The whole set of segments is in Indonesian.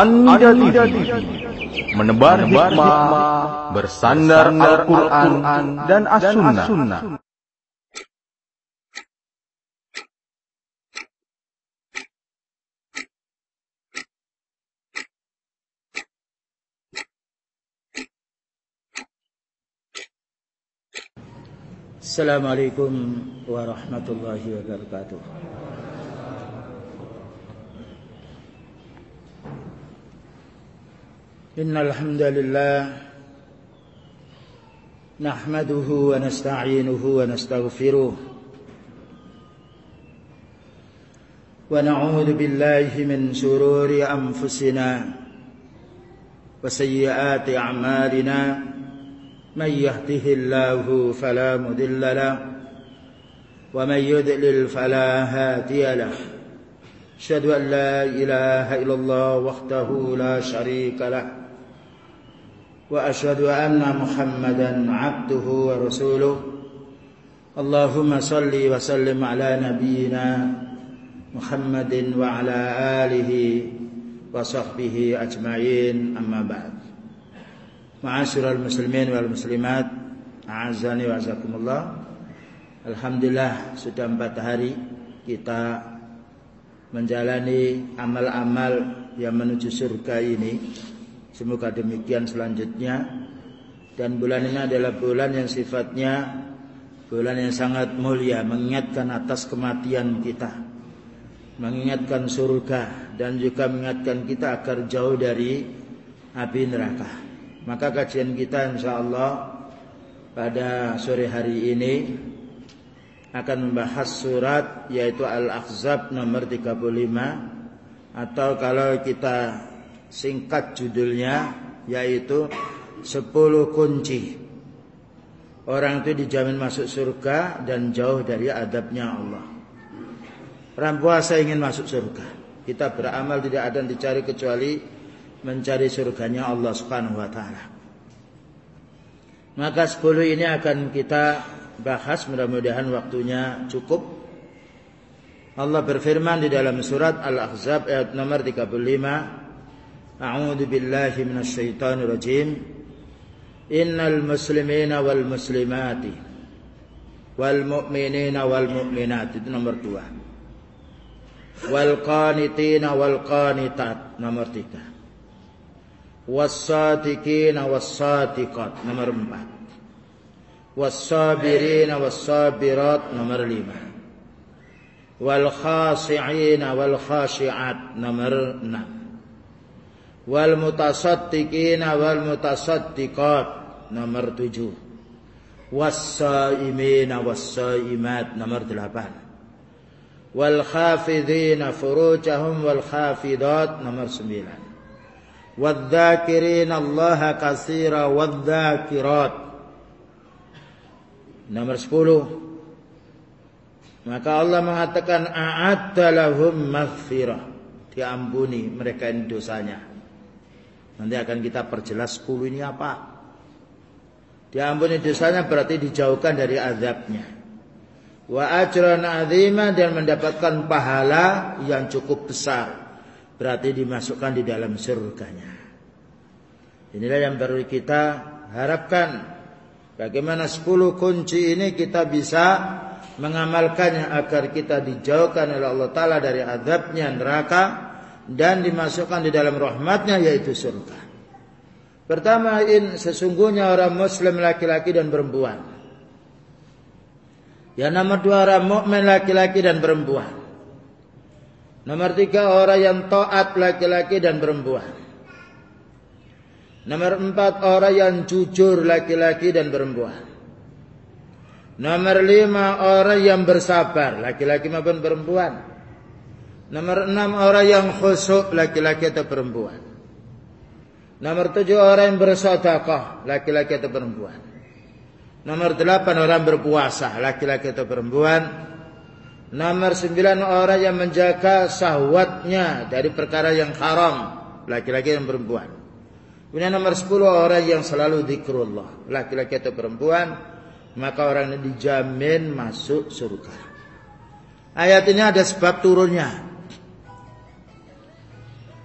Anda TV menebar hikmah bersandar Al-Quran dan As-Sunnah. Assalamualaikum warahmatullahi wabarakatuh. إن الحمد لله نحمده ونستعينه ونستغفره ونعوذ بالله من شرور أنفسنا وسيئات أعمالنا من يهده الله فلا مضل له ومن يضلل فلا هادي له أشهد أن لا إله إلا الله وحده لا شريك له وأشهد أن محمدا عبده ورسوله. اللهم صل وسلم على نبينا محمد وعلى آله وصحبه أجمعين أما بعد. Ma'asyiral muslimin wal muslimat A'azani wa azakumullah Alhamdulillah sudah empat hari kita menjalani amal-amal yang menuju surga ini. Semoga demikian selanjutnya. Dan bulan ini adalah bulan yang sifatnya Bulan yang sangat mulia Mengingatkan atas kematian kita Mengingatkan surga Dan juga mengingatkan kita agar jauh dari api neraka. Maka kajian kita insya Allah pada sore hari ini akan membahas surat yaitu Al-Ahzab nomor 35 atau kalau kita singkat judulnya yaitu 10 kunci Orang itu dijamin masuk surga dan jauh dari adabnya Allah. Orang puasa ingin masuk surga. Kita beramal tidak ada yang dicari kecuali mencari surganya Allah Subhanahu wa taala. Maka 10 ini akan kita bahas mudah-mudahan waktunya cukup. Allah berfirman di dalam surat Al-Ahzab ayat nomor 35 A'udzu billahi minasyaitonir rajim. Innal muslimina wal muslimati wal mu'minina wal mu'minat itu nomor 2 wal qanitina wal qanitat. Nomor 3 was-sadiqina was-sadiqat nomor 4 was-sabirina was-sabirat nomor 5 wal khashi'ina wal khashi'at nomor 6 wal mutasaddiqina wal mutasaddiqat nomor 7 was-saimina was-saimat nomor 8 wal khafidhina furujahum wal khafidat nomor 9 والذاكرين الله كثيرا والذاكرات Nomor 10 Maka Allah mengatakan a'adda lahum maghfirah. Diampuni mereka ini dosanya. Nanti akan kita perjelas 10 ini apa. Diampuni dosanya berarti dijauhkan dari azabnya. Wa ajran azima dan mendapatkan pahala yang cukup besar. Berarti dimasukkan di dalam surganya. Inilah yang baru kita harapkan. Bagaimana 10 kunci ini kita bisa mengamalkannya agar kita dijauhkan oleh Allah Ta'ala dari azabnya neraka dan dimasukkan di dalam rahmatnya yaitu surga. Pertama, in sesungguhnya orang muslim laki-laki dan perempuan. Yang nomor dua orang mukmin laki-laki dan perempuan. Nomor tiga orang yang taat laki-laki dan perempuan. Nomor empat orang yang jujur laki-laki dan perempuan. Nomor lima orang yang bersabar laki-laki maupun perempuan. Nomor enam orang yang khusyuk laki-laki atau perempuan. Nomor tujuh orang yang bersedekah laki-laki atau perempuan. Nomor delapan orang berpuasa laki-laki atau perempuan. Nomor sembilan orang yang menjaga sahwatnya dari perkara yang haram. Laki-laki dan perempuan. Kemudian nomor sepuluh orang yang selalu zikrullah. Laki-laki atau perempuan. Maka orang ini dijamin masuk surga. Ayat ini ada sebab turunnya.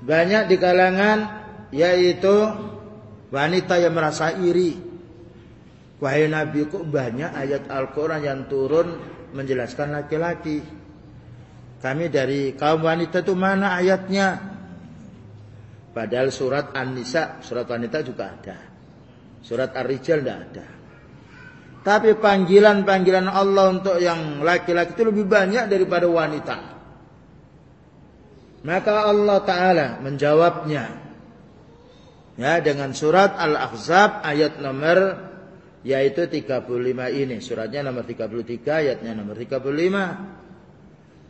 banyak di kalangan yaitu wanita yang merasa iri. Wahai Nabi kok banyak ayat Al-Quran yang turun menjelaskan laki-laki. Kami dari kaum wanita itu mana ayatnya? Padahal surat An-Nisa, surat wanita juga ada. Surat Ar-Rijal tidak ada. Tapi panggilan-panggilan Allah untuk yang laki-laki itu lebih banyak daripada wanita. Maka Allah Ta'ala menjawabnya. Ya, dengan surat Al-Ahzab ayat nomor yaitu 35 ini. Suratnya nomor 33, ayatnya nomor 35.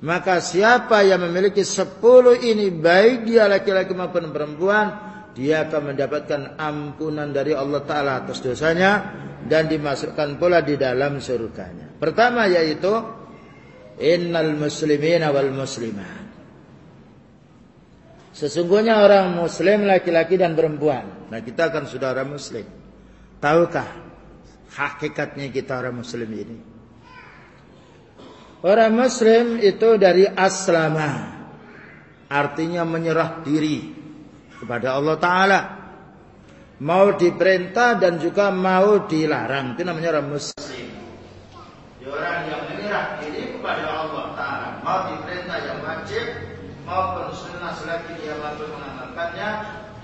Maka siapa yang memiliki 10 ini baik dia laki-laki maupun perempuan, dia akan mendapatkan ampunan dari Allah Ta'ala atas dosanya dan dimasukkan pula di dalam surganya. Pertama yaitu innal muslimina wal muslimat. Sesungguhnya orang muslim laki-laki dan perempuan. Nah, kita kan saudara muslim. Tahukah hakikatnya kita orang muslim ini? Orang muslim itu dari aslama. Artinya menyerah diri kepada Allah taala mau diperintah dan juga mau dilarang. Itu namanya orang muslim. orang yang menyerah diri kepada Allah Taala, mau diperintah yang wajib maupun sunnah selagi dia mampu mengamalkannya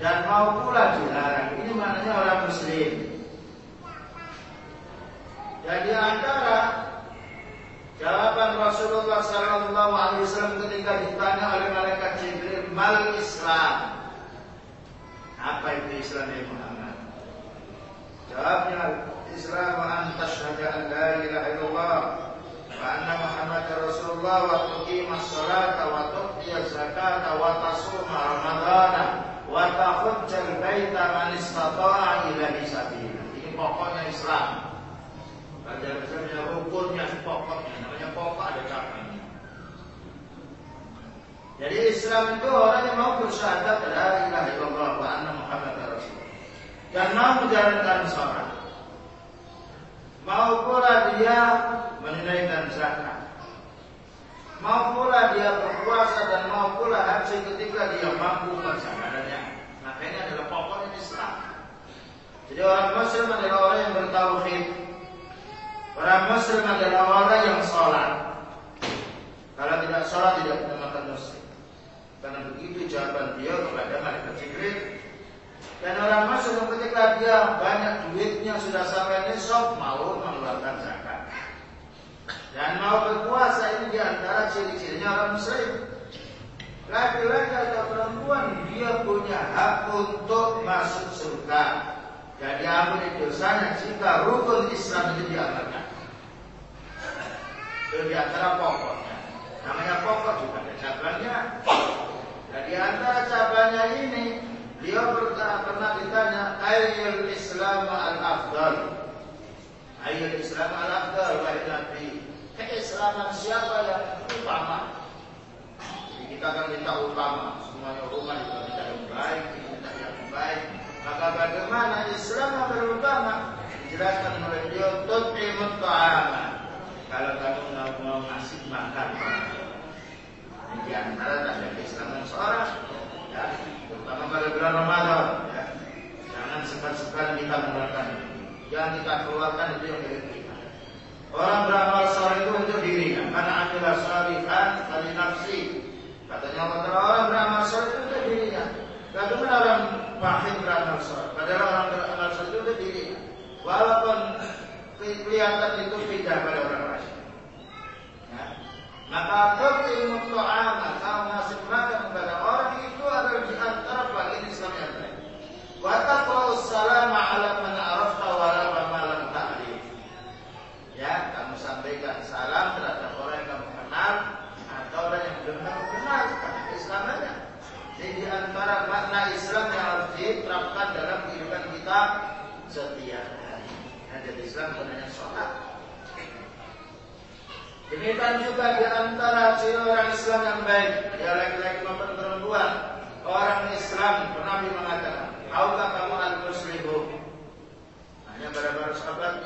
dan mau pula dilarang. Ini maknanya orang muslim. Jadi antara jawaban Rasulullah Sallallahu Alaihi Wasallam ketika ditanya oleh malaikat Jibril, mal Islam, apa itu Islam ya Muhammad? Jawabnya Islam an tashhadu an la wa anna Muhammad Rasulullah wa tuqima salata wa tu'ti zakata wa tasuma ramadana wa tahujjal baita man istata'a ilaihi sabila. Ini pokoknya Islam. Belajar Islamnya rukunnya pokoknya namanya pokok ada cabangnya. Jadi Islam itu orang yang mau bersyahadat la ilaha illallah wa anna Muhammad Rasul. Dan mau menjalankan sholat. Mau pula dia menunaikan zakat. Mau pula dia berpuasa dan mau pula haji ketika dia mampu melaksanakannya. Maka ini adalah pokoknya Islam. Jadi orang Muslim adalah orang yang bertauhid. Orang Muslim adalah orang yang sholat. Kalau tidak sholat tidak dinamakan Muslim. Karena begitu jawaban dia kepada malaikat Jibril. Dan orang masuk ketika dia banyak duitnya sudah sampai nisab mau mengeluarkan zakat. Dan mau berpuasa ini di antara ciri-cirinya orang muslim. Laki-laki atau perempuan dia punya hak untuk masuk surga. Dan diampuni dosanya jika rukun Islam itu diamalkan. Itu di antara pokoknya. Namanya pokok juga ada cabangnya. Dan di antara cabangnya ini, pernah, pernah ditanya, Ayyul Islam al-Afdal. Ayyul Islam al-Afdal, wahai Nabi. Keislaman siapa yang utama? Jadi kita akan minta utama. Semuanya rumah kita minta yang baik, kita minta yang baik. Maka bagaimana Islam yang terutama? Dijelaskan oleh beliau, Tut'imut ta'ama. Kalau kamu mau ngasih makan, di antara tanda keislaman seorang ya, terutama pada bulan Ramadan ya. Jangan sekan-sekan kita mengeluarkan Yang kita keluarkan itu yang dari kita. Orang beramal soleh itu untuk dirinya Karena adalah salihan kali nafsi. Katanya orang beramal soleh itu untuk dirinya Bagaimana orang pahit beramal soleh Padahal orang beramal soleh itu untuk dirinya Walaupun kelihatan itu tidak pada orang lain maka ilmu ta'ama Kau ngasih makan kepada orang itu adalah di antara bagian Islam yang baik. Wa taqra'u salama ala man arafta wa la malam ta'rif. Ya, kamu sampaikan salam terhadap orang yang kamu kenal atau orang yang belum kamu kenal karena Islamannya. Jadi di antara makna Islam yang harus diterapkan dalam kehidupan kita setiap hari. Nah, jadi Islam sebenarnya sholat, Demikian juga di antara ciri orang Islam yang baik, dia laki-laki maupun perempuan. Orang Islam pernah mengatakan, "Tahukah kamu al-muslimu?" Hanya para sahabat.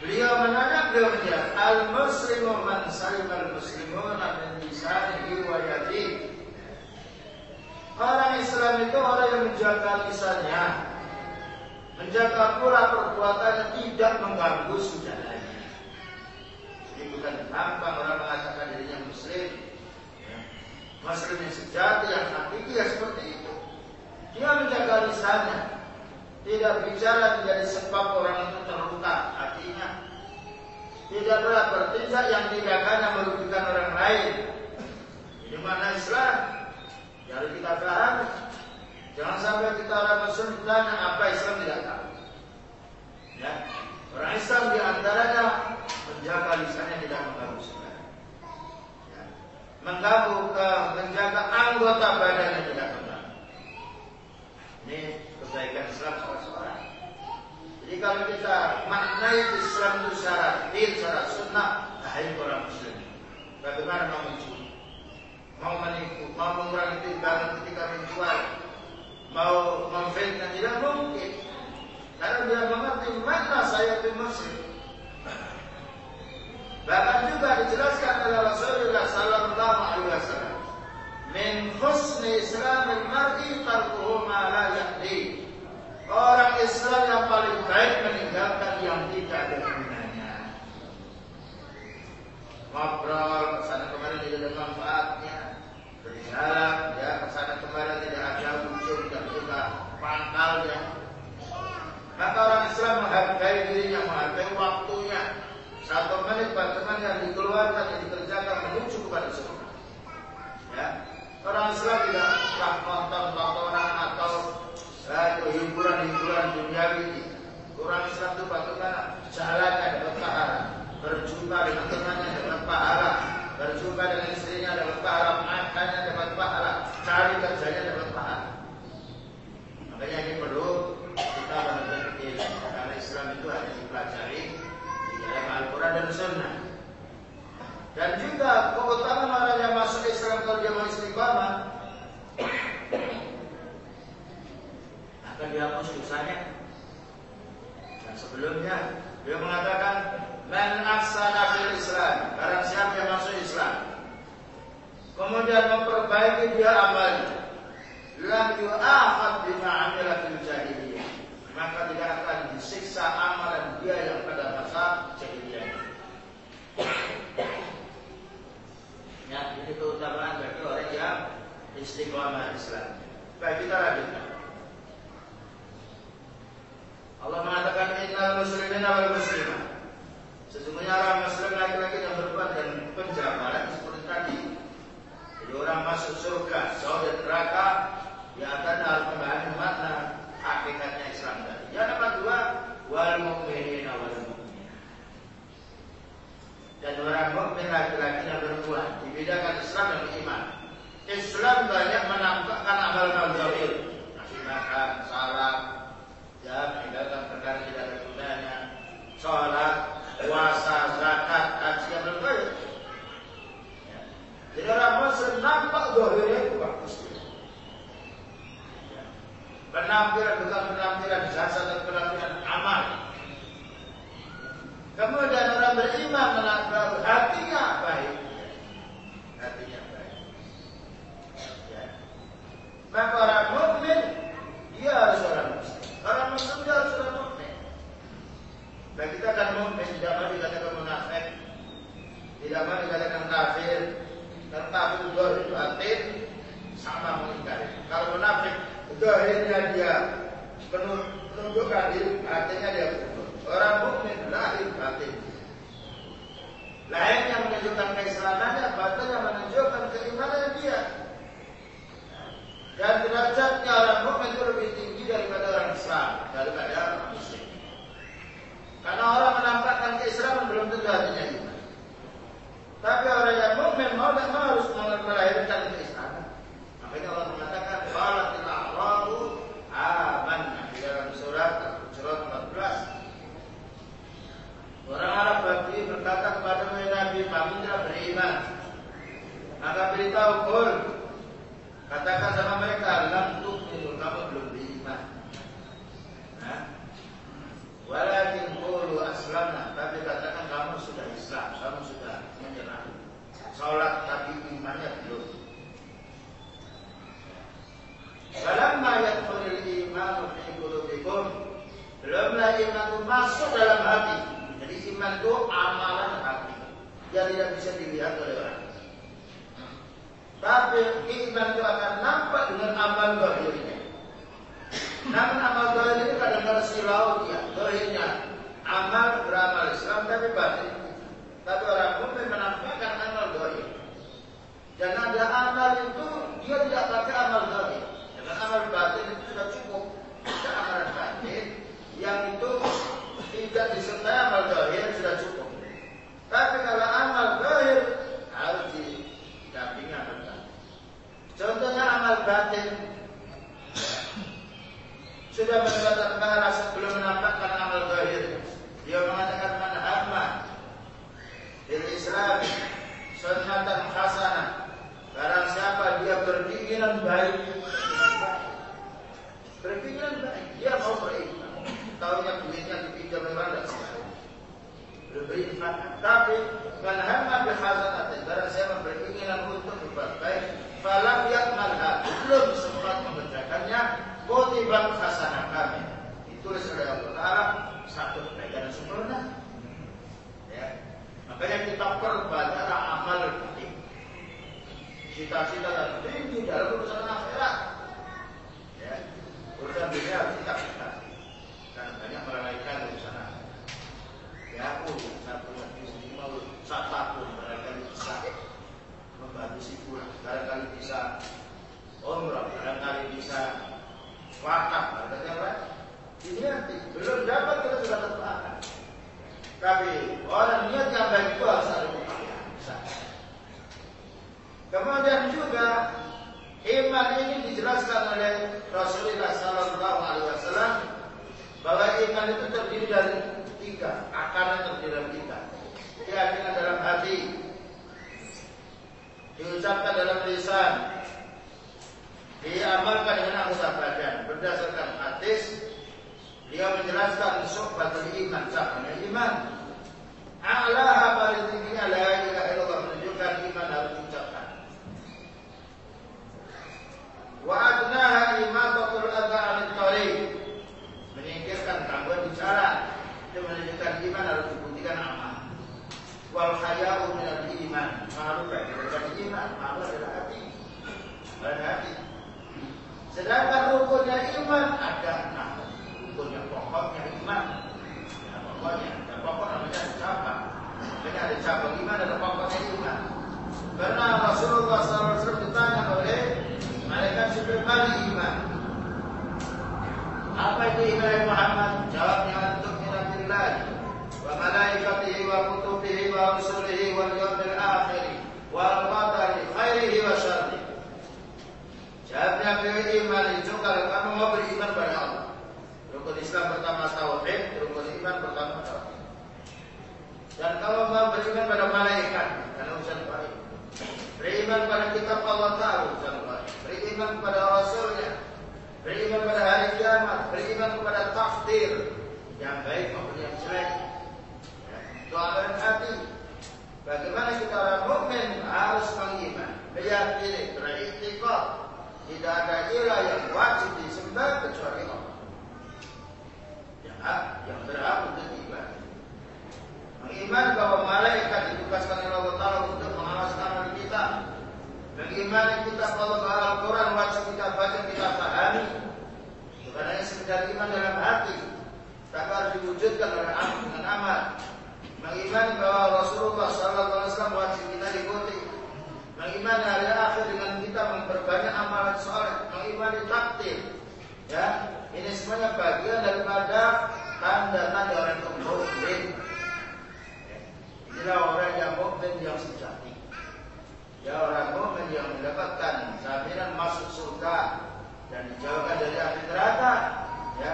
Beliau menanya beliau menjawab, "Al-muslimu man salim al-muslimun min lisanihi wa yadihi." Orang Islam itu orang yang menjaga lisannya, menjaga pula perbuatannya tidak mengganggu saudaranya. Jadi bukan gampang orang mengatakan dirinya Muslim, ya. Muslim yang sejati yang hakiki ya seperti itu. Dia menjaga lisannya, tidak bicara menjadi sebab orang itu terluka hatinya. Tidak pula bertindak yang tidak akan merugikan orang lain. Ini mana Islam? Jadi kita paham. Jangan sampai kita orang Muslim ditanya apa Islam tidak tahu. Ya, orang Islam di antaranya menjaga lisannya tidak mengganggu saudara. Ya. Mengganggu ke menjaga anggota badannya tidak mengganggu. Ini kebaikan Islam salah seorang. Jadi kalau kita maknai Islam itu secara din, secara sunnah, nah ini orang Muslim. Bagaimana mencuri? Mau menipu, mau mengurangi timbangan ketika menjual, mau memfitnah tidak mungkin. Karena dia mengerti mana saya itu Muslim. Bahkan juga dijelaskan oleh Rasulullah Sallallahu Alaihi Wasallam. Min husni Islamil mar'i tarkuhu ma la. Orang Islam yang paling baik meninggalkan yang tidak ada gunanya. Ngobrol ke sana kemarin tidak ada manfaatnya. Berjalan ya ke sana kemarin tidak ada ujung dan juga pangkalnya. Maka orang Islam menghargai dirinya, menghargai waktunya. Satu menit bagaimana yang dikeluarkan yang dikerjakan menuju kepada surga. Ya, orang Islam tidak suka nonton tontonan atau eh, hiburan-hiburan duniawi. Orang Islam itu bagaimana jalannya dapat pahala, berjumpa dengan temannya dapat pahala, berjumpa dengan istrinya dapat pahala, makannya dapat pahala, cari kerjanya dapat pahala. Makanya ini perlu kita benar-benar karena Islam itu hanya dipelajari di dalam Al-Quran dan Sunnah. Dan juga keutamaan orang yang masuk Islam kalau dia mau istiqamah akan dihapus dosanya. Dan sebelumnya dia mengatakan man aksana fil Islam, barang siapa yang masuk Islam. Kemudian memperbaiki dia amalnya lam yu'akhad bima amila fil jahiliyah. Maka tidak akan disiksa amalan dia yang pada masa jahiliyah. Ya ini keutamaan bagi orang yang istiqomah Islam. Baik kita lanjutkan. Allah mengatakan innal muslimina wal muslimat sesungguhnya orang muslim laki-laki yang berbuat dan penjabaran seperti tadi jadi orang masuk surga jauh dari neraka Ya akan harus memahami makna hakikatnya Islam tadi. Yang nomor dua, wal mu'minina wal mu'minah. Dan orang mukmin laki-laki yang berbuat dibedakan Islam dan iman. Islam banyak menampakkan Tapi iman itu akan nampak dengan amal zahirnya. Namun amal zahir ini kadang-kadang silau dia, zahirnya amal beramal Islam tapi batin. Tapi orang mukmin menampakkan amal zahir. Dan ada amal itu dia tidak pakai amal zahir. Dengan amal batin itu sudah cukup. Ada amal batin yang itu tidak disertai amal zahir sudah cukup. Tapi kalau amal zahir harus didampingi amal batin. Contohnya amal batin sudah mendapatkan pahala sebelum menampakkan amal zahir. Dia mengatakan man hamma bil Islam sunnatan hasanah. Barang siapa dia berpikiran baik, berpikiran baik, dia mau beriman. Tahunya duitnya dipinjam memang dan. Beriman, tapi man hamma hasanatin. Barang siapa berkeinginan untuk berbuat baik, falam yakmalha, belum sempat mengerjakannya, kutibat hasanah kami. Ditulis oleh Allah Ta'ala satu kebaikan sempurna. Ya. Makanya kita perbanyak amal baik. Cita-cita dan tinggi dalam urusan akhirat. Ya. Urusan dunia kita kita. Karena banyak melalaikan urusan akhirat. Ya aku satu lagi mau satu barangkali membantu si pulang, barangkali bisa umrah, barangkali bisa wakaf, barangkali apa? Ini nanti belum dapat kita sudah terpakai. Tapi orang niat yang baik itu harus ada upaya. Kemudian juga iman ini dijelaskan oleh Rasulullah Sallallahu Alaihi Wasallam bahwa iman itu terdiri dari tiga, akarnya terdiri dari tiga. Keyakinan dalam hati, diucapkan dalam lisan, diamalkan dengan anggota badan. Berdasarkan hadis, dia menjelaskan sohbatul iman, cahaya iman. A'laha paling tingginya la ilaha illallah menunjukkan iman harus diucapkan. Wa adnaha imatatul adha anit tariq. Menyingkirkan gangguan bicara. Itu menunjukkan iman harus dibuktikan amal. Wal haya'u minal iman. Malu dari iman, malu adalah hati. Pada hati. Sedangkan rukunnya iman ada enam. Rukunnya pokoknya iman. Ya, pokoknya, ada pokok namanya ada cabang. Jadi ada cabang iman, ada pokoknya iman. Karena Rasulullah SAW ditanya oleh malaikat Jibril kali iman. Apa itu iman Muhammad? Jawabnya untuk minatillahi wal yawmil akhir wal qadari khairihi wa syarrihi. Jawabnya beliau iman itu kalau kamu mau beriman pada Allah. Rukun Islam pertama tauhid, rukun iman pertama tauhid. Dan kalau mau beriman pada malaikat, karena urusan baik. Beriman pada kitab Allah Taala urusan baik. Beriman pada Rasulnya. Beriman pada hari kiamat. Beriman kepada takdir yang baik maupun yang jelek. Amalan hati. Bagaimana kita orang mukmin harus mengiman, meyakini, beriktikad tidak ada ilah yang wajib disembah kecuali Allah. Yang yang berhak untuk diibadah. Mengiman bahwa malaikat ditugaskan oleh Allah Taala untuk mengawasi amal kita. Mengiman kita kalau Al-Quran wajib kita baca kita pahami. Bukan hanya sekedar iman dalam hati, tapi harus diwujudkan oleh dengan amal. Mengiman bahwa Rasulullah SAW wajib kita ikuti. Mengimani hari akhir dengan kita memperbanyak amalan soleh, mengimani takdir. Ya, ini semuanya bagian daripada tanda-tanda orang yang mukmin. Inilah orang yang mukmin yang sejati. Ya orang mukmin yang mendapatkan jaminan masuk surga dan dijauhkan dari api neraka. Ya,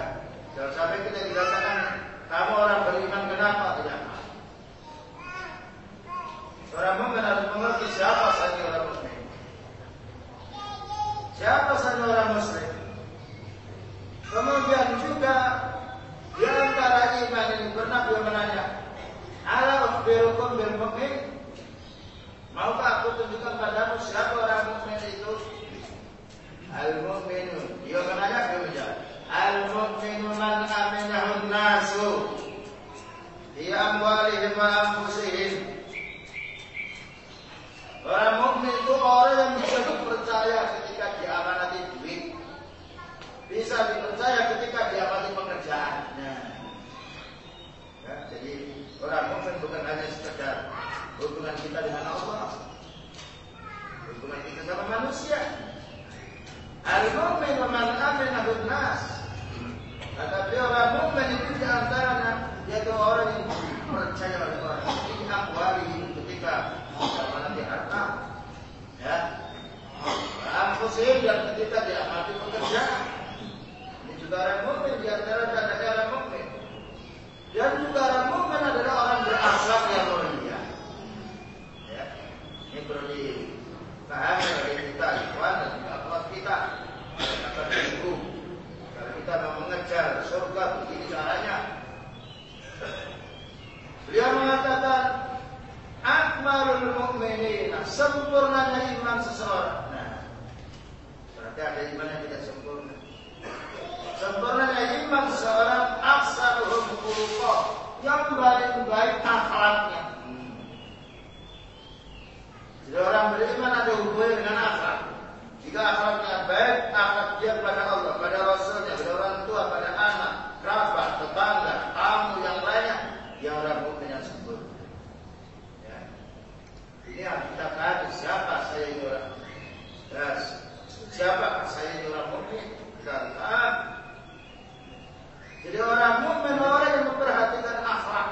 jangan sampai kita dikatakan kamu orang beriman kenapa tidak? Orang mukmin harus mengerti siapa saja orang muslim. Siapa saja orang muslim. Kemudian juga di antara iman ini pernah beliau menanya, Ala ukhbirukum bil mukmin? Maukah aku tunjukkan padamu siapa orang mukmin itu? Al mukminu. Dia menanya dia. Al mukminu man aminahu nasu. Di amwalihim wa anfusihim Orang mukmin itu orang yang bisa dipercaya ketika diamanati duit. Bisa dipercaya ketika diamati pekerjaan. Nah. Ya, jadi orang mukmin bukan hanya sekedar hubungan kita dengan Allah. Hubungan kita sama manusia. Al-mu'min wa man amina nas. Kata beliau orang mukmin itu di antaranya yaitu orang yang percaya oleh orang. Ini akwali ketika di harta. Ya. Anfusihim dan ketika diamati pekerjaan. Ini juga orang mukmin di antara tanda orang mukmin. Dan juga orang mukmin adalah orang berakhlak yang mulia. Ya. Ini perlu dipahami oleh kita, ikhwan dan juga kita. Kata ibu, kalau kita mau mengejar surga begini caranya. Beliau mengatakan akmalul mu'minina sempurnanya iman seseorang. Nah, berarti ada iman yang tidak sempurna. Sempurnanya iman seseorang aksaruhum khuluqa yang paling baik akhlaknya. Jadi orang beriman ada hubungannya dengan akhlak. Jika akhlaknya baik, akhlak dia pada Allah, pada Rasulnya, pada orang tua, pada anak, kerabat, tetangga, tamu yang lainnya, dia orang mukmin yang sempurna. Ya. Ini yang kita siapa saya ini orang. Ya, siapa saya ini orang mukmin? Tahu. Jadi orang mukmin orang yang memperhatikan akhlak.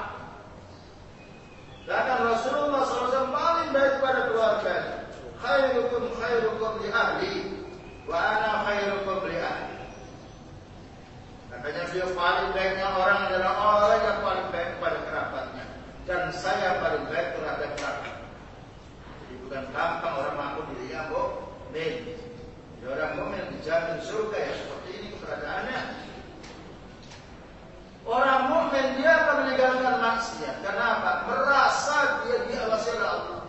Bahkan Rasulullah SAW paling baik pada keluarga. Khairukum khairukum li ahli wa ana khairukum li ahli. Katanya beliau paling baiknya orang adalah orang yang paling baik kepada kerabatnya. Dan saya paling baik terhadap kerabat. Bukan gampang orang mengaku dirinya mukmin. Jadi orang mukmin dijamin surga ya seperti ini keberadaannya. Orang mukmin dia akan meninggalkan maksiat. Kenapa? Merasa dia diawasi oleh Allah.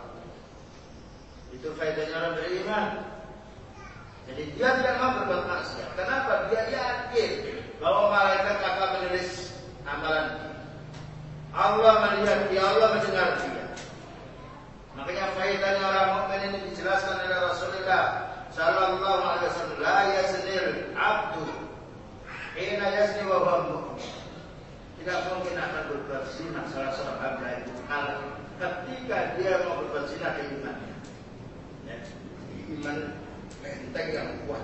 Itu faedahnya orang beriman. Jadi dia tidak mau berbuat maksiat. Kenapa? Dia yakin bahwa malaikat akan menulis amalan Allah melihat dia, Allah mendengar dia. Makanya faedahnya orang mukmin ini dijelaskan oleh Rasulullah Sallallahu Alaihi Wasallam. La yasnil abdu Ina yasni wa huwa tidak mungkin akan berbuat zina salah seorang hamba itu kalau ketika dia mau berbuat zina ke imannya. Ya, iman menteng yang kuat.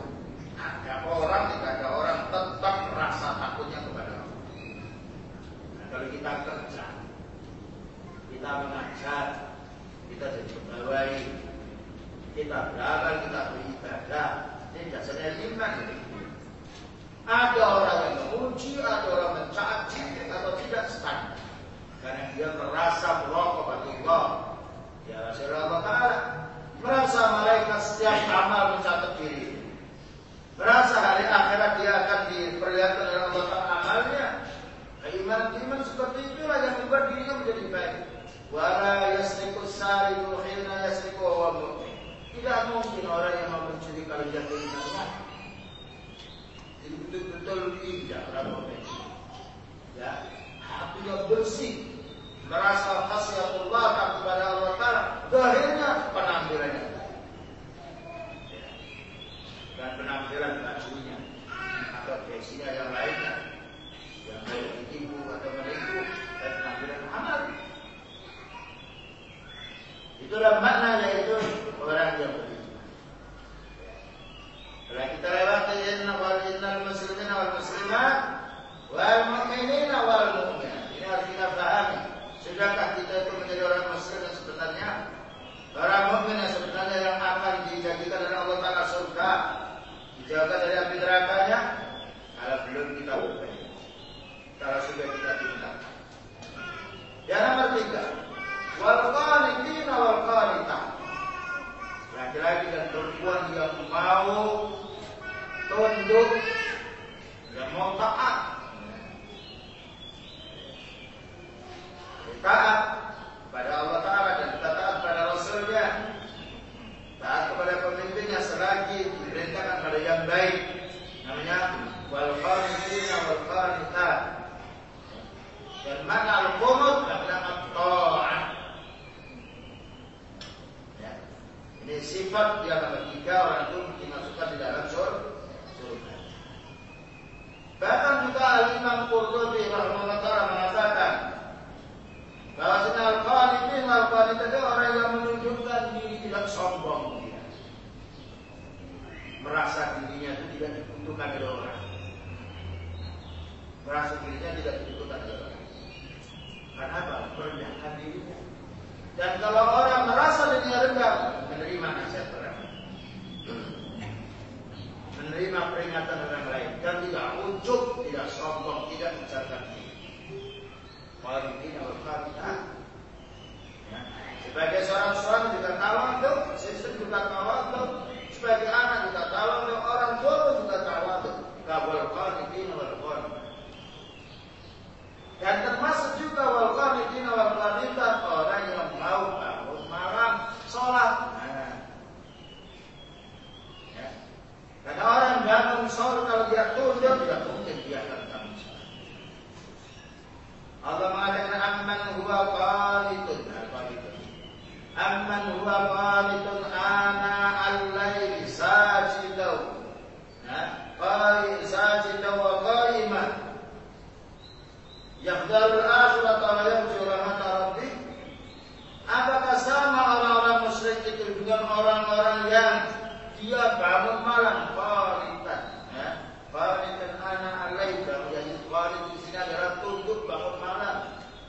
Adalah tunduk bangun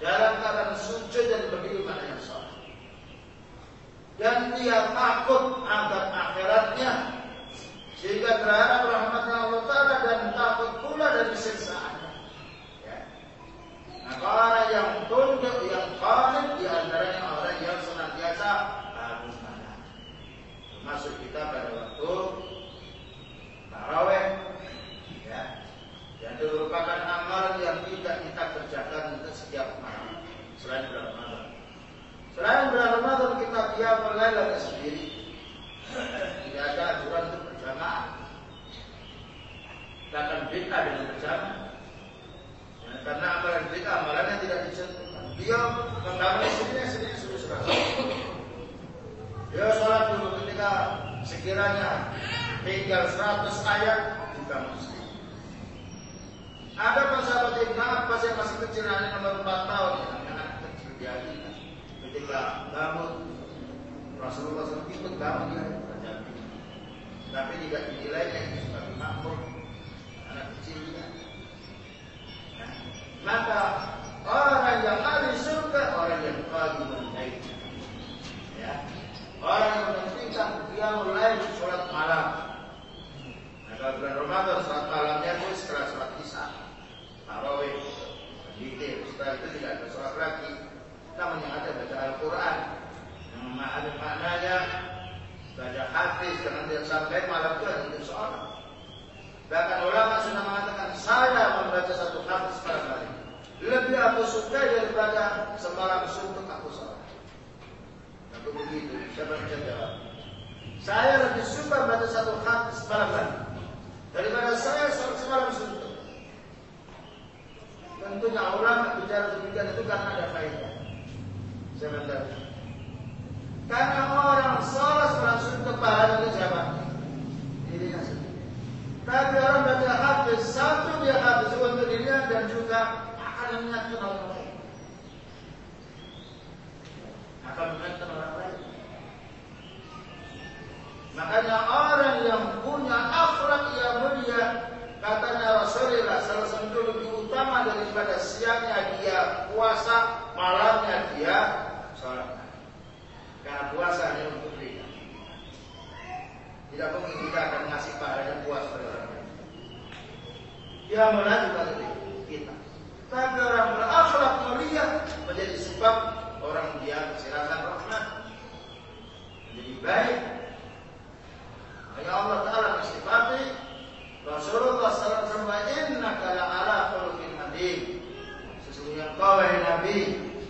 dalam keadaan sujud dan berdiri yang salah. Dan dia takut agar akhiratnya sehingga berharap rahmatnya Allah Taala dan takut pula dari siksaannya. Ya. Nah, orang yang tunduk, yang qanit di antaranya orang yang senantiasa bangun malam. Termasuk kita pada waktu taraweh itu merupakan amal yang tidak kita kerjakan setiap malam selain bulan Ramadan. Selain bulan Ramadan kita dia meleleh sendiri. Tidak ada aturan untuk berjamaah. Kita akan bid'ah dengan berjamaah. Ya, karena amalan bid'ah amalannya tidak dicontohkan. Dia mengambil sendiri sendiri sudah sudah. Dia sholat dulu ketika sekiranya tinggal 100 ayat juga mesti. Ada sahabat Ibn Abbas yang masih kecil, hanya nomor 4 tahun, anak kecil dia ketika bangun Rasulullah SAW ikut bangun dia tapi tidak dinilainya itu sebagai makmur anak kecilnya. Nah, maka orang yang ahli surga orang yang pagi menaik. Ya. Orang yang mementingkan dia mulai sholat malam. Nah, kalau bulan Ramadan sholat malamnya itu setelah sholat isya tarawih detail setelah itu tidak ada sholat lagi. Namun yang ada baca Al-Quran yang memahami maknanya baca hadis jangan dia sampai malam itu hanya sholat bahkan ulama sudah mengatakan saya membaca satu hadis pada kali lebih aku suka daripada semalam suntuk aku sholat aku begitu siapa bisa jawab? Saya lebih suka baca satu hadis pada kali daripada saya semalam suntuk Tentunya bicara demikian itu karena ada faedah. Sebentar. Karena orang salah langsung kepada itu siapa? Dirinya sendiri. Tapi orang baca habis satu dia habis untuk dirinya dan juga akan mengingatkan orang lain. Akan mengingatkan orang lain. Makanya orang yang punya akhlak yang mulia Katanya Rasulullah salah satu lebih utama daripada siangnya dia puasa, malamnya dia sholat. Karena puasa hanya untuk diri. Tidak mungkin kita akan ngasih pahalanya puas pada orang lain. Dia juga kita. Tapi orang berakhlak mulia menjadi sebab orang dia silakan rahmat. Menjadi baik. Hanya Allah Ta'ala mensifati Rasulullah SAW innaka la'ala khuluqin hadim. Sesungguhnya kau wahai Nabi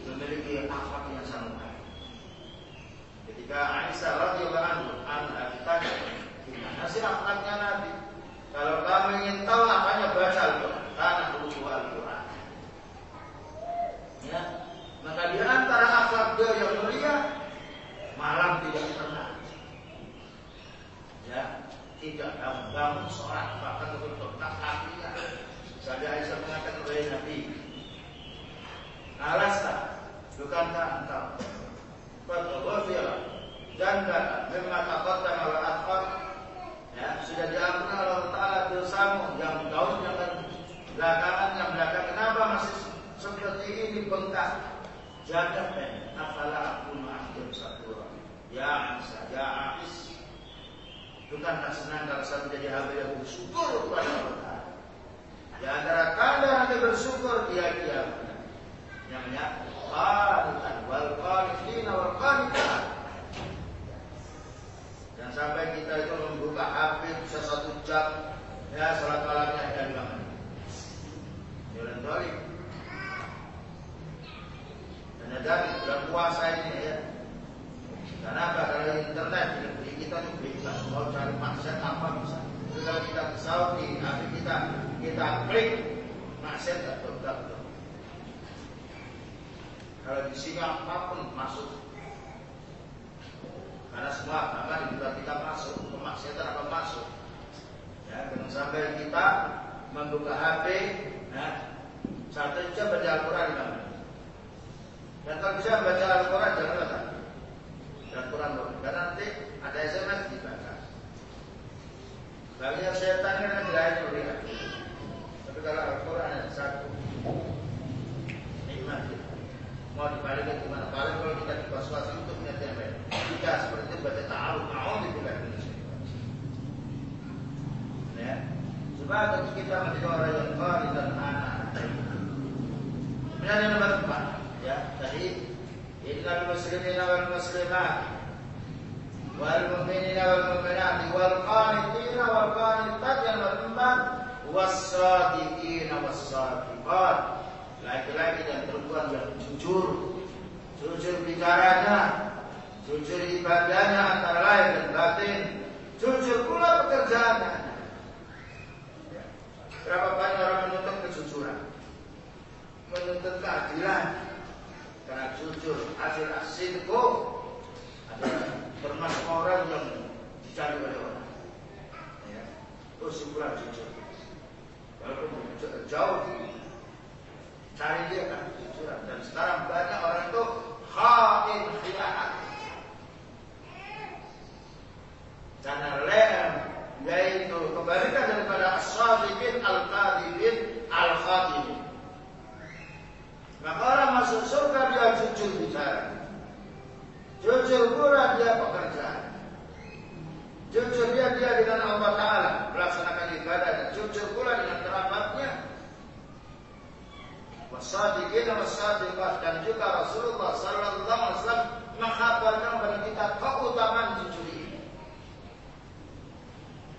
memiliki akhlak yang sangat baik. Ketika Aisyah radhiyallahu anha ditanya, gimana sih akhlaknya Nabi? Kalau kamu ingin tahu apanya baca Al-Quran, buku Al-Quran. Ya, maka di antara akhlak dia yang mulia, malam tidak pernah tidak bangun sholat bahkan tak kakinya. Saja Aisyah mengatakan kepada Nabi, Alasta, bukankah engkau? Fatawafiyah, janda, memang takutkan oleh akhbar, ya, sudah diampuni Allah Ta'ala dosamu yang daun yang belakangan yang belakang kenapa masih seperti ini bengkak? Jaga pen afala aku ma'akhir satu ya Isa ya tak senang kalau saya menjadi hamba yang bersyukur kepada Allah. Di antara tanda anda bersyukur dia dia namanya qanitan wal qanitina wal qanitan dan sampai kita itu membuka HP bisa satu jam ya salat malamnya dan bangun jalan dolim dan ada bulan puasa ini ya kenapa kalau internet di negeri kita itu bebas mau cari maksiat apa bisa? Tapi kalau kita ke Saudi HP kita kita klik maksiat tak betul kalau di sini apa pun masuk. Karena semua agama juga kita masuk kemaksiatan apa masuk. Ya jangan sampai kita membuka HP ya, satu jam baca Al-Quran dan kalau bisa baca Al-Quran jangan letak Al-Quran karena nanti ada SMS dibaca bagi yang setan kan tidak melihat tapi kalau Al-Quran ada satu nikmat mau dibalikin gimana paling kalau kita dibasuasi untuk niat yang baik. Jika seperti itu baca ta'aruf ta'aruf di bulan ya. Supaya kita menjadi orang yang qari dan anak. Kemudian yang nomor empat. Ya tadi mu'minat wal qanitina wal qanitat yang nomor empat was-sadiqina was-sadiqat laki-laki dan perempuan yang jujur. Jujur bicaranya jujur ibadahnya antara lain dan batin. Jujur pula pekerjaannya. Ya. berapa banyak orang menuntut kejujuran? Menuntut keadilan karena jujur adil asinko adalah termasuk orang yang dicari oleh orang. Ya. terus pula jujur. Walaupun jauh cari dia kan kejujuran. Dan sekarang banyak orang itu khain khianat karena lem yaitu kebalikan daripada as-sadiqin al-kadhibin al-khatibin maka orang masuk surga dia jujur bicara jujur pula dia pekerjaan jujur dia dia dengan Allah Ta'ala melaksanakan ibadah dan jujur pula dengan kerabatnya wasadiqin wasadiqat dan juga Rasulullah sallallahu alaihi wasallam menghabarkan kepada kita keutamaan jujur ini.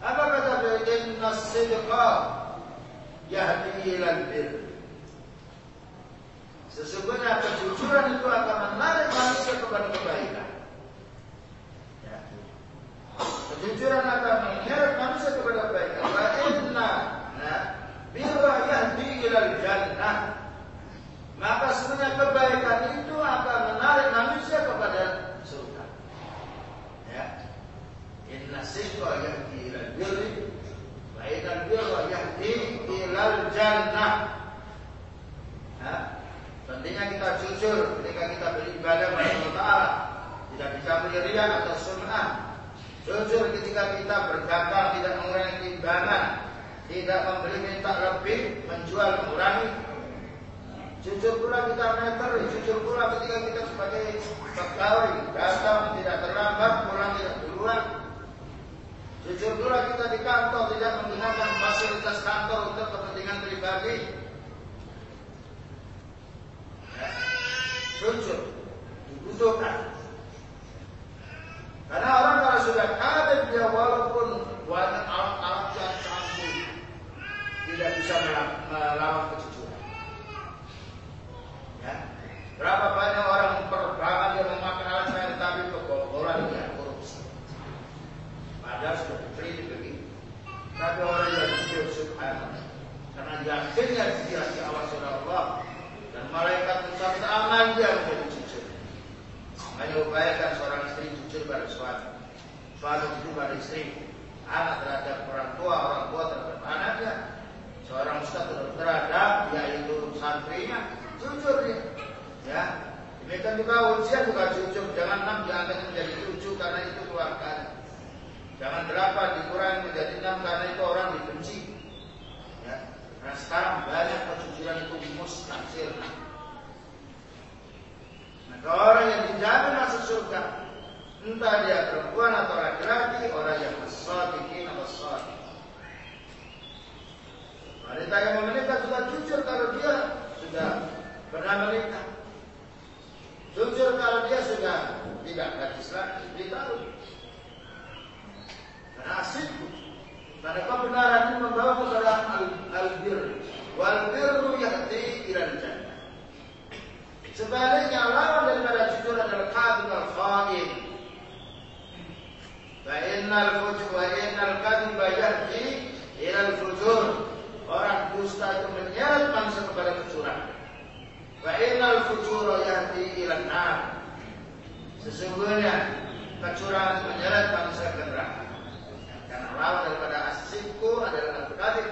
Apa kata beliau? Inna sidqa yahdi ilal bir. Sesungguhnya kejujuran itu akan menarik manusia kepada kebaikan. Ya. Kejujuran akan menyeret manusia kepada kebaikan. Wa inna nah, birra yahdi ilal jannah maka sebenarnya kebaikan itu akan menarik manusia kepada surga. Ya. Inna sidqa yahdi ilal birri wa inal birra yahdi ilal jannah. Ya. Pentingnya kita jujur ketika kita beribadah kepada Allah Ta'ala. Tidak bisa riya atau sunnah. Jujur ketika kita berdagang tidak mengurangi timbangan, tidak membeli minta lebih, menjual mengurangi, Jujur pula kita meter, jujur pula ketika kita sebagai pegawai datang tidak terlambat, pulang tidak duluan. Jujur pula kita di kantor tidak menggunakan fasilitas kantor untuk kepentingan pribadi. Ya. Karena orang kalau sudah ada dia walaupun banyak alat-alat yang canggih tidak bisa melawan kejujuran. Ya. Berapa banyak orang yang memakai tapi kebobolan ya korupsi. Padahal sudah begitu. Tapi orang yang subhanallah. Karena yakinnya dia Allah malaikat mencatat aman dia menjadi jujur. Hanya upayakan seorang istri jujur pada suami. Suami jujur pada istri. Anak terhadap orang tua, orang tua terhadap anaknya. Seorang ustaz terhadap yaitu santrinya jujur dia. Ya, Demikian juga ujian juga jujur, jangan enam diangkat menjadi tujuh karena itu keluarkan. Jangan delapan dikurangi menjadi enam karena itu orang dibenci. Nah sekarang banyak kejujuran itu mustahil. Maka orang yang dijamin masuk surga, entah dia perempuan atau laki-laki, orang yang bersodikin atau besar. Wanita yang menikah juga jujur kalau dia sudah pernah menikah. Jujur kalau dia sudah tidak gadis lagi, beritahu. Karena asik karena kebenaran itu membawa kepada al-bir. Wal-birru yakti iran. Sebaliknya lawan daripada jujur adalah kadhib al-fa'in. Fa'innal fujur wa'innal innal kadhiba ya'ti fujur. Orang dusta itu menyeret manusia kepada kecurangan. Fa fujur fujura iran. Sesungguhnya kecurangan menyeret manusia ke neraka karena lawan daripada asyikku adalah al-kadhib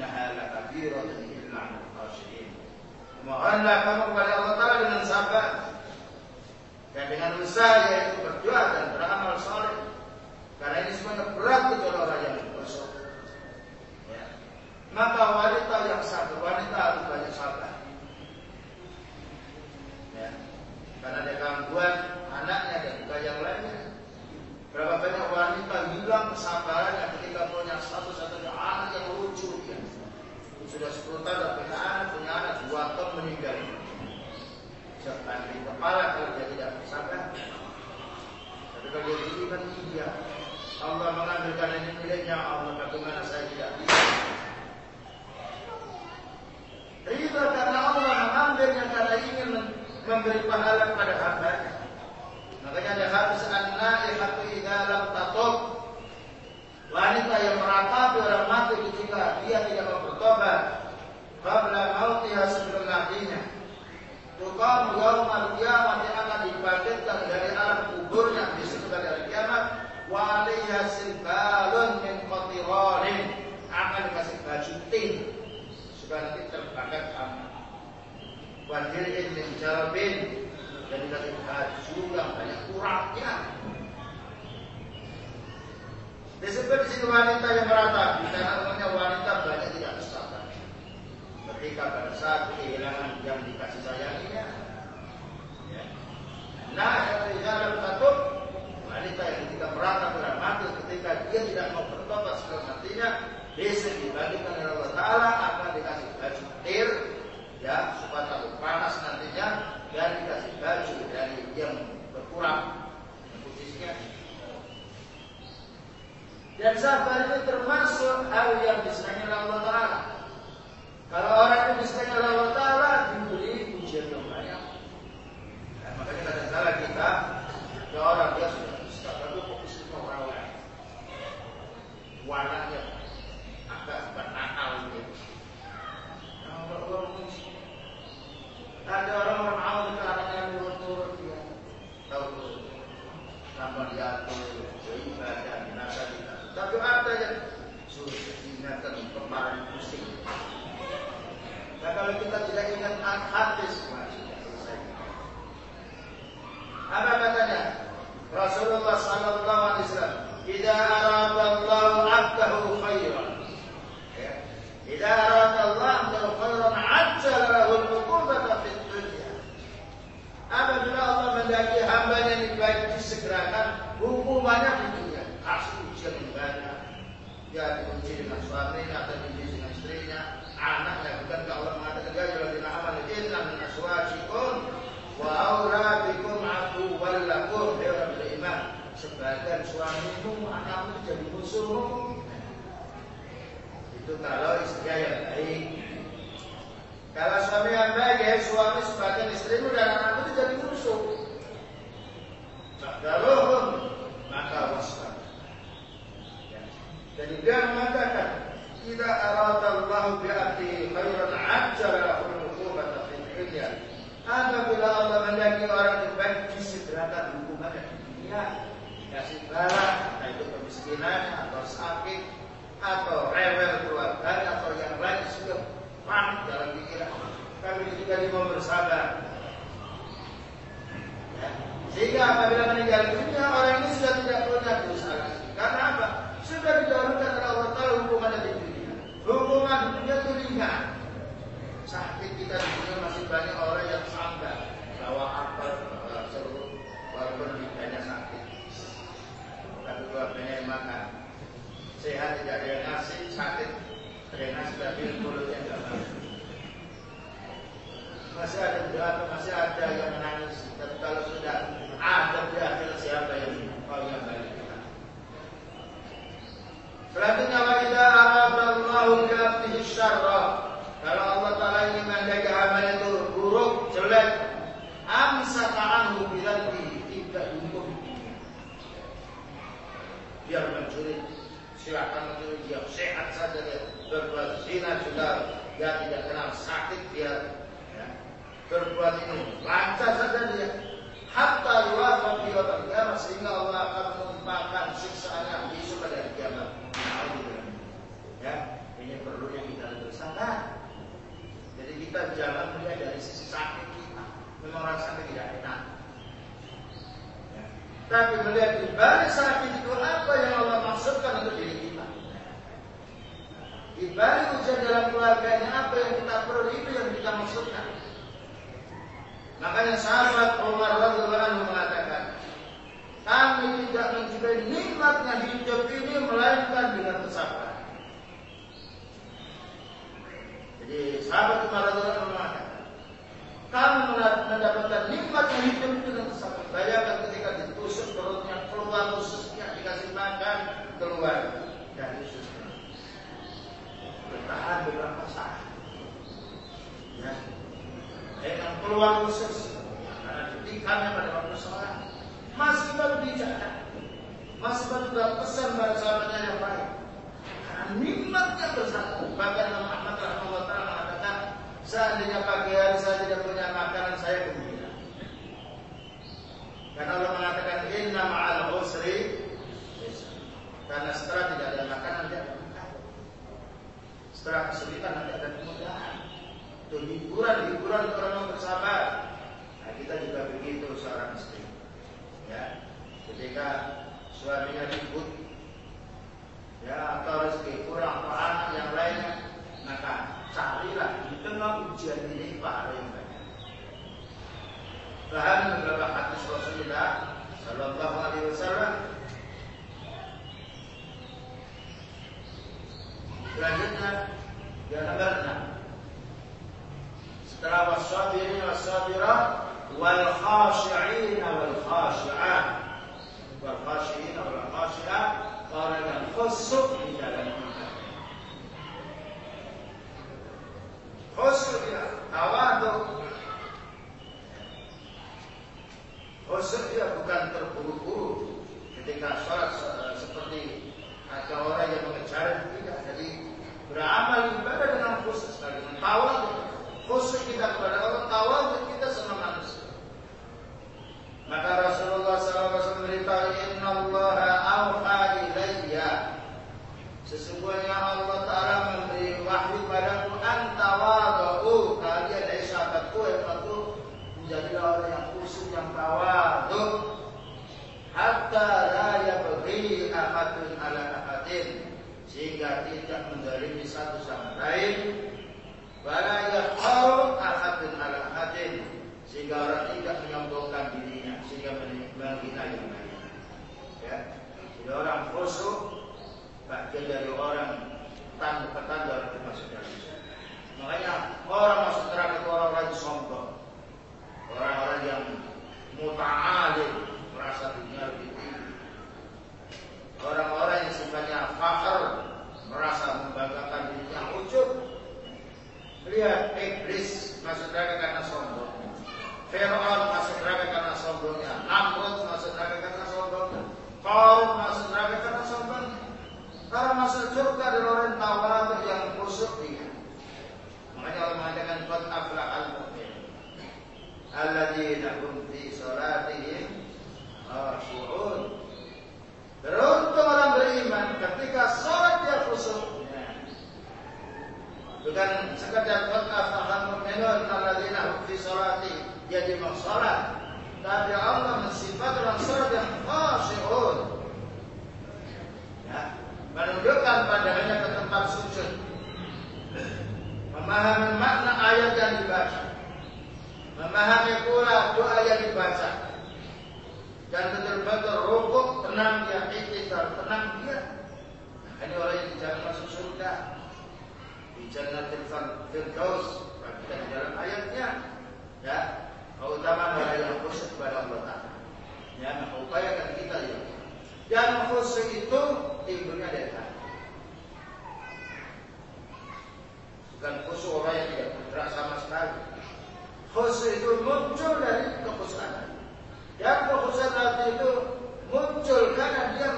innaha lakabiratun illa 'alal khashiyin. Mohonlah kamu kepada Allah Taala dengan sabar dan dengan usaha yaitu berdoa dan beramal saleh. Karena ini semuanya berat untuk orang yang berdosa. Ya. Maka wanita yang sabar, wanita harus banyak sabar. Ya. Karena ada gangguan anaknya dan juga yang lainnya. Berapa banyak wanita hilang kesabarannya ketika punya satu-satunya anak yang lucu ya. Sudah 10 tahun punya anak, punya anak dua tahun meninggal. Serta di kepala kalau dia tidak bersabar. Tapi kalau dia itu kan iya. Allah mengambilkan ini miliknya Allah bagaimana saya tidak bisa. Ridha karena Allah mengambilnya karena ingin memberi pahala kepada hambanya. Makanya ada hadis an-naihatu idza lam tatub. Wanita yang meratapi orang mati ketika dia tidak mau bertobat qabla mautiha sebelum matinya. Tuqam yaumal yang akan dibangkitkan dari alam kuburnya di pada hari kiamat wa alaiha silbalun min qatiranin akan dikasih baju tin nanti terbakar aman. Wadir'in min jalbin dan dikasih baju yang banyak uratnya. Disebut di sini wanita yang merata, karena umumnya wanita banyak tidak bersabar. Ketika pada saat kehilangan yang dikasih sayanginya, ya. nah yang dalam satu wanita yang ketika merata berat mati ketika dia tidak mau bertobat setelah matinya, besok dibagikan oleh Allah Taala akan dikasih baju tir, ya supaya takut panas nantinya dan dikasih baju dari yang berkurang putihnya. Dan sabar itu termasuk hal yang disenangi Allah Taala. Kalau orang itu disenangi Allah Taala diberi ujian yang banyak. Nah, makanya kadang-kadang kita ada orang dia sudah bisa tapi kok istimewa orang lain. Warnanya agak bernakal gitu. Nah, orang ada orang-orang awal itu anaknya nurut-nurut dia. Tahu tuh. Tambah diatur, beribadah, binasa kita. Tapi ada yang suruh diingatkan kemarin pusing. Nah kalau kita tidak ingat hadis, sudah selesai. Apa katanya? Rasulullah Sallallahu Alaihi Wasallam, "Jika arada Allah abdahu khairan." Ya. Jika arada Allah abdahu khairan, ajjal lahu al-uqubata fid dunya. Apabila Allah mendaki hambanya ini baik disegerakan hukumannya di dunia. Kasih ujian yang banyak. Ya diuji dengan suaminya atau diuji dengan istrinya, anaknya bukan Allah mengatakan ya ayyuhalladzina amanu inna min azwajikum wa auladikum aduwwan lakum ya orang beriman. Sebagian suamimu anakmu jadi musuhmu. Itu kalau istrinya yang baik. Kalau suami yang baik ya suami sebagian istrimu dan anakmu itu jadi musuh. Ba'daluhum maka waspada. Jadi dia mengatakan, "Idza arada Allah bi 'abdihi khairan 'ajjala lahu al-'uqubata fid dunya." Apabila Allah mendaki orang yang baik disegerakan hukumannya di dunia, dikasih bala, entah itu kemiskinan atau sakit atau rewel keluarga atau yang lain sudah panik dalam pikiran. Kami juga mau bersabar. Ya. Sehingga apabila meninggal dunia orang ini sudah tidak punya dosa lagi. Karena apa? Sudah didahulukan oleh Allah Taala hukuman di dunia. Hukuman di dunia itu ringan. Sakit kita di dunia masih banyak orang yang sangka bawa apa bawa seru walaupun lidahnya sakit. Tapi keluarganya yang makan. Sehat tidak ada yang ngasih, sakit ada yang ngasih tapi mulutnya tidak masuk. Masih ada berapa, masih ada yang menangis. Tapi kalau sudah ada di akhir siapa yang kau yang balik kita. Selanjutnya wa idza arada Allahu bi 'abdihi syarra. Kalau Allah Taala ingin menghendaki hamba itu buruk, jelek, amsaka anhu bi tidak dihukum. Biar mencuri, silakan mencuri dia sehat saja dia berbuat zina sudah dia tidak kenal sakit dia ya, berbuat ini lancar saja dia hatta yuwafa fi yaumil sehingga Allah akan menumpahkan siksaannya besok pada kiamat. Ya, ini perlu yang kita bersama. Jadi kita jangan melihat dari sisi sakit kita. Memang rasa tidak enak. Tapi melihat di balik sakit itu apa yang Allah maksudkan untuk diri kita. Di balik ujian dalam keluarganya apa yang kita perlu itu yang kita maksudkan. Makanya sahabat Umar radhiyallahu anhu mengatakan, kami tidak mencintai nikmatnya hidup ini melainkan dengan kesabaran. Jadi sahabat Umar radhiyallahu anhu mengatakan, kami mendapatkan nikmatnya hidup itu dengan kesabaran. Bayangkan ketika ditusuk perutnya keluar ususnya dikasih makan keluar dari ususnya. Bertahan beberapa saat. Ya, dengan peluang khusus karena diberikannya pada waktu sholat masih baru bicara masih baru dapat pesan pada sahabatnya yang baik karena nikmatnya bersatu bahkan Imam Ahmad rahimahullah taala mengatakan seandainya pagi hari saya tidak punya makanan saya gembira karena Allah mengatakan inna ma'al usri karena setelah tidak ada makanan dia akan makan setelah kesulitan nanti ada kemudahan itu hiburan-hiburan orang yang bersabar. Nah, kita juga begitu seorang istri. Ya, ketika suaminya ribut, ya atau rezeki kurang atau anak yang lainnya, maka carilah di tengah ujian ini pahala yang banyak. Bahan beberapa hadis Rasulullah Sallallahu Alaihi Wasallam. Selanjutnya yang nomor enam setelah wasabirin wasabirat wal khashi'in wal khashi'at wal wal khashi'at orang yang khusyuk di dalam Khusyuk dia tawaduk. Khusyuk bukan terburu-buru ketika sholat seperti ada orang yang mengejar tidak. Jadi beramal ibadah dengan khusus dengan tawaduk khusus kita kepada Allah, tawadu kita sama manusia. Maka Rasulullah SAW memberitahu Inna Allah awha ilayya Sesungguhnya Allah Ta'ala memberi wahyu padaku Antawadu Kalian dari sahabatku yang aku Menjadi orang yang khusus yang tawadu Hatta la yabghi ahadun ala ahadin Sehingga tidak mendalimi satu sama lain Wala yaqaru ahadun ala ahadin sehingga orang tidak menyombongkan dirinya sehingga menghina yang lain. Ya. Jadi orang khusyuk bagian dari orang tanda petanda orang termasuk dalam Makanya orang masuk neraka itu orang-orang yang sombong. Orang-orang yang muta'alim merasa dunia lebih tinggi. Orang-orang yang sifatnya fakir merasa membanggakan dirinya ujub Lihat iblis masuk neraka karena sombong. Fir'aun masuk neraka karena sombongnya. Namrud masuk neraka karena sombongnya. Kaum masuk neraka karena sombongnya. Karena masuk surga adalah orang tawadu yang khusyuk dia. Makanya Allah mengatakan qad aflahal mu'min. Alladzina hum fi salatihim khashu'un. Beruntung orang beriman ketika salat dia khusyuk bukan sekedar qad aflahal mu'minun alladzina hum fi salati jadi salat tapi Allah mensifat dalam salat yang khashi'un ya menunjukkan padanya ke tempat sujud. Memahami makna ayat yang dibaca. Memahami pula doa yang dibaca. Dan betul-betul rukuk tenang dia ikhtisar tenang dia. Ini orang yang tidak masuk surga. Di Jannatil Firdaus. Perhatikan dalam ayatnya. Ya keutamaan orang yang khusyuk kepada Allah Taala. Ya maka upayakan kita ya dan khusyuk itu timbulnya dari hati bukan khusyuk orang yang tidak bergerak sama sekali. Khusyuk itu muncul dari kekhusyukan dan kekhusyukan hati itu muncul karena dia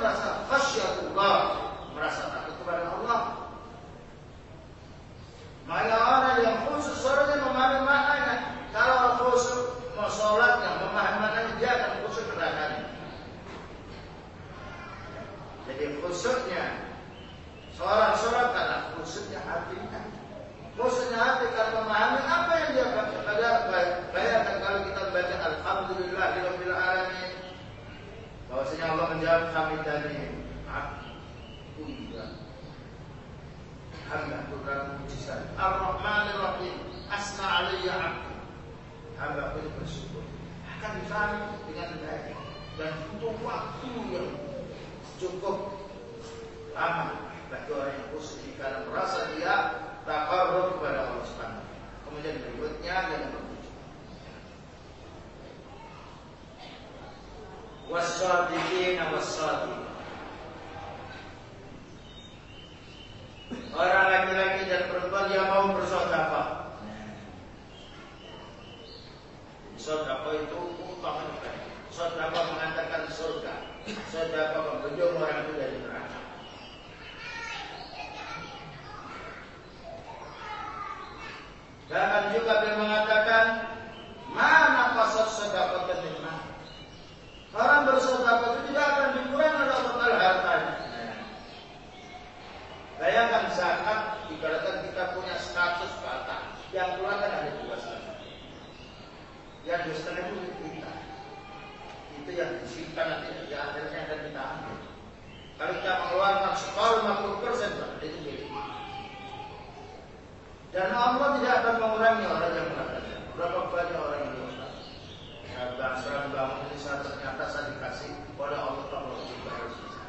bangun ini saya ternyata saya dikasih oleh Allah harus bisa.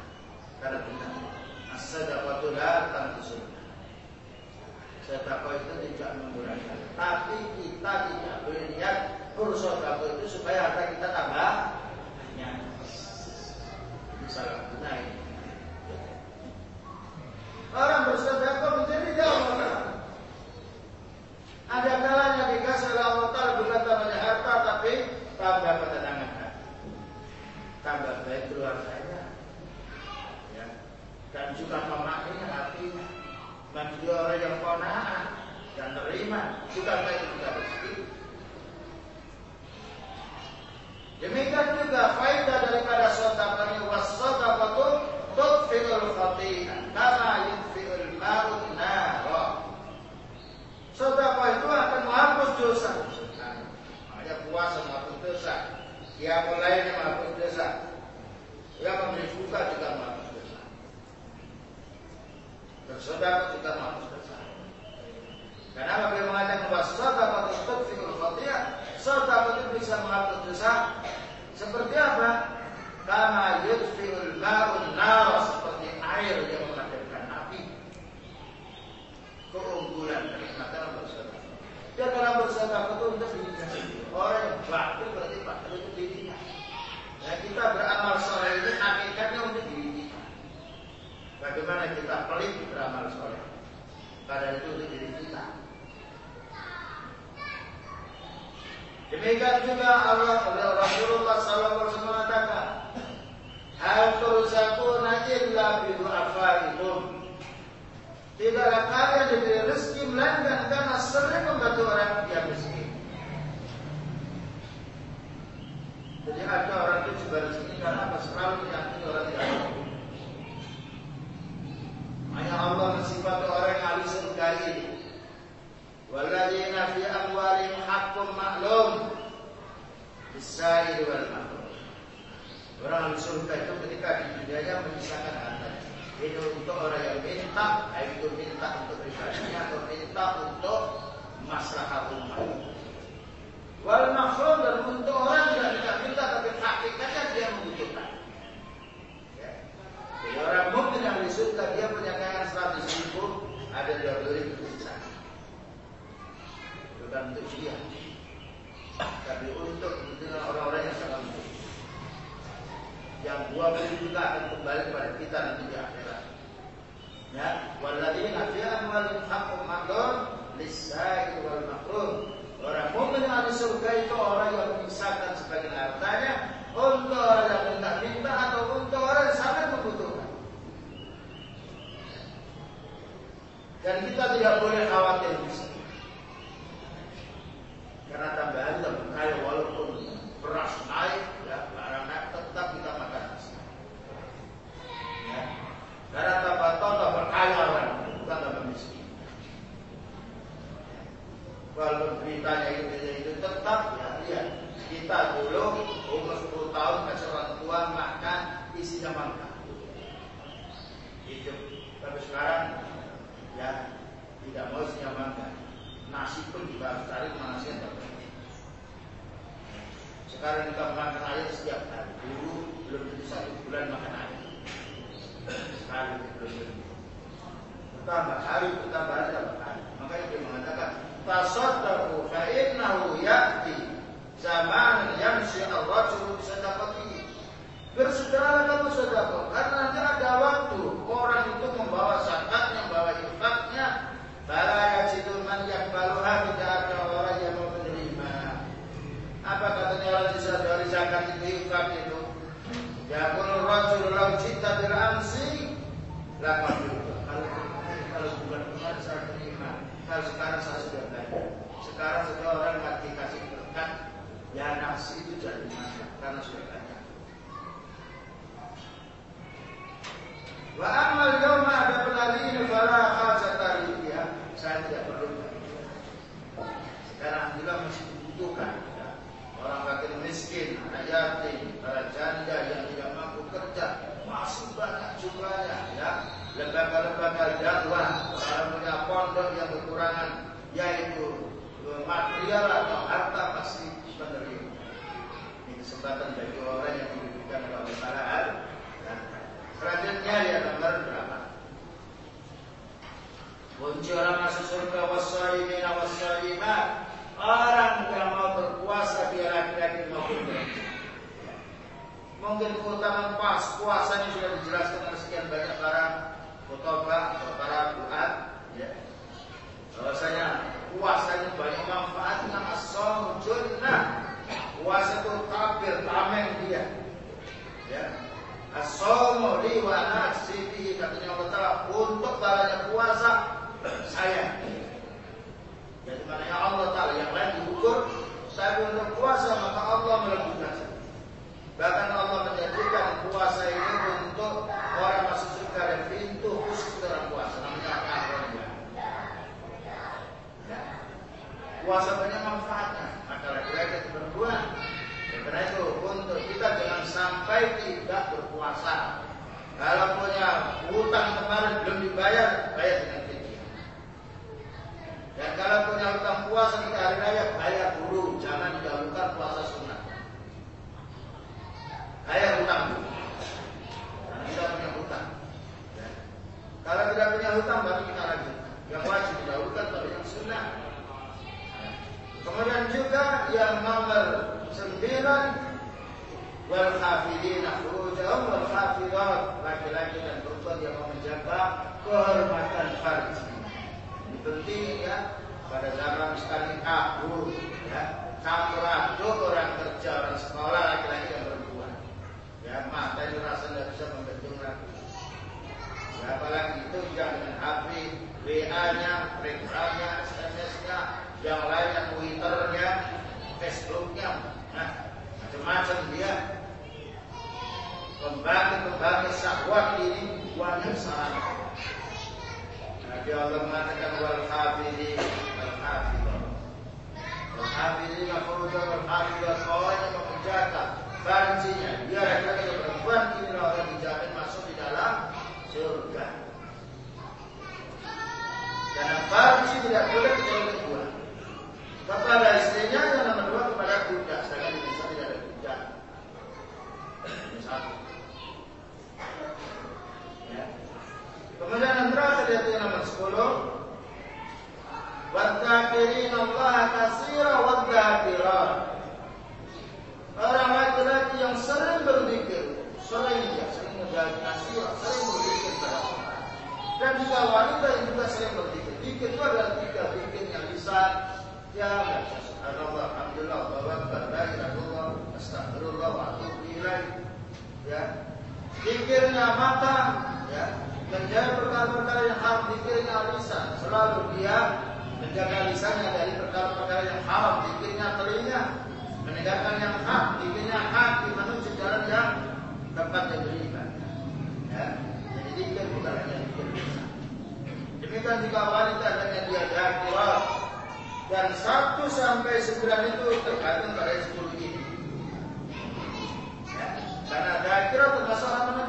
Karena benar. As-sadaqatu la tanqusul. Sedekah itu tidak mengurangi. Tapi kita tidak boleh lihat bersedekah itu supaya harta kita tambah banyak. Itu salah ini. Orang bersedekah menjadi jauh ada kalanya dikasih oleh Allah Ta'ala bukan tambahnya harta tapi tambah ketenangan hati. Tambah baik keluarganya. Ya. Dan juga memaknai hatinya. Menjadi orang yang kona'ah dan terima. Juga baik juga rezeki. Demikian juga faedah daripada sedekah ini was sedekah tudfi'ul khati'ah kama yudfi'ul ma'un nara. Sedekah itu akan menghapus dosa. Nah, makanya puasa. Yang lainnya menghapus dosa. Yang memberi buka juga menghapus dosa. Bersedekah juga menghapus dosa. Kenapa beliau mengatakan bahwa sedekah itu tudfiul khati'ah? Sedekah itu bisa menghapus dosa. Seperti apa? Kama yudfiul ma'un nar seperti air yang memadamkan api. Keunggulan kenikmatan bersedekah. Dia dalam bersedekah itu untuk dirinya sendiri. Orang yang bakti berarti bakti untuk dirinya. Nah, kita beramal soleh ini hakikatnya untuk diri kita. Bagaimana kita pelit beramal soleh? Padahal itu untuk diri kita. Demikian juga Allah Rasulullah SAW mengatakan, Hal turzakuna illa bidu'afaikum. Tidaklah kalian diberi rezeki melainkan karena sering membantu orang yang miskin. Jadi ada orang itu juga rezeki Bertambah hari, bertambah hari. Makanya dia mengatakan, Tasaddaqu fa innahu ya'ti zaman yamshi ar-rajulu bi sadaqatihi. Bersedekah kamu sedekah karena nanti ada waktu orang itu membawa zakatnya, membawa infaknya, Bala yajidu man yakbaluha tidak ada orang yang mau menerima. Apa katanya orang bisa dari zakat itu infak itu? Ya kun rajul lam cinta bil amsi kalau kalau bukan bukan saya terima. Kalau sekarang saya sudah belajar. Sekarang sudah orang nggak dikasih berkat, ya nasi itu jadi masak karena sudah belajar. Wa amal yawma ada pelalini fala khasata ya. Saya tidak perlu. Sekarang alhamdulillah masih dibutuhkan. Ya. Orang fakir miskin, anak yatim, para janda yang tidak mampu kerja, masih banyak jumlahnya. Ya. Lembaga-lembaga dakwah, orang punya pondok yang kekurangan, yaitu material atau harta pasti menerima. Ini kesempatan bagi orang yang diberikan Allah Taala. Selanjutnya ya nomor berapa? Kunci orang masuk surga wasalimina wasalimat Orang yang mau berpuasa dia laki-laki maupun Mungkin keutamaan pas puasanya sudah dijelaskan oleh sekian banyak para khutbah atau para buat ya. Bahwasanya puasa itu banyak manfaatnya asal junnah. Puasa itu tabir tameng dia. Ya. As-sawmu li wa nafsi katanya Allah Ta'ala untuk balanya puasa saya. Jadi maknanya Allah Ta'ala yang lain diukur saya untuk puasa maka Allah melebutkan saya. Bahkan Allah menjadikan puasa ini untuk juga wanita yang juga sering berzikir. Zikir itu adalah tiga zikir yang lisan, Ya Subhanallah, Alhamdulillah, Allahu Akbar, La ilaha illallah, Astagfirullah, wa atubu ilaih. Ya. Zikirnya mata, ya. Menjadi perkara-perkara yang haram, zikirnya lisan. Selalu dia menjaga lisannya dari perkara-perkara yang haram, zikirnya telinga. Menegakkan yang hak, zikirnya hati menuju jalan yang tepat yang beriman. Ya. Jadi zikir bukan hanya zikir. Demikian juga wanita hanya dia dakirat dan satu sampai sembilan itu tergantung pada sepuluh ini. Ya, karena dakirat termasuk amal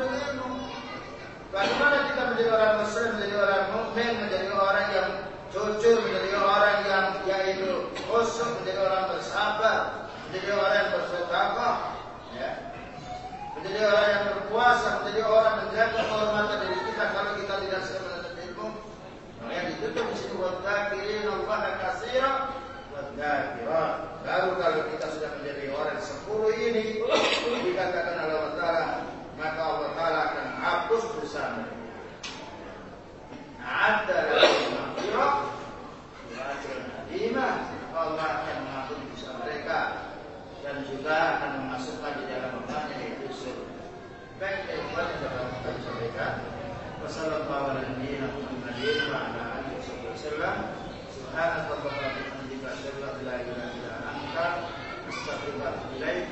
Bagaimana kita menjadi orang muslim, menjadi orang mukmin, menjadi orang yang jujur, menjadi orang yang yaitu khusyuk, menjadi orang bersabar, menjadi orang yang bersedekah, ya. Menjadi orang yang berpuasa, menjadi orang menjaga kehormatan diri kita kalau kita tidak sedang menuntut ilmu. Makanya ditutup di sini wadzakirin Allah katsira wadzakirat. Baru kalau kita sudah menjadi orang sepuluh ini dikatakan Allah Taala maka Allah Taala akan hapus dosa mereka. Ada maghfirah azimah. Allah akan mengampuni dosa mereka dan juga akan memasukkan di dalam rumahnya yaitu surga. Baik, yang dapat وصلى الله على نبينا محمد وعلى اله وصحبه وسلم سبحانك اللهم وبحمدك اشهد ان لا اله الا انت استغفرك اليك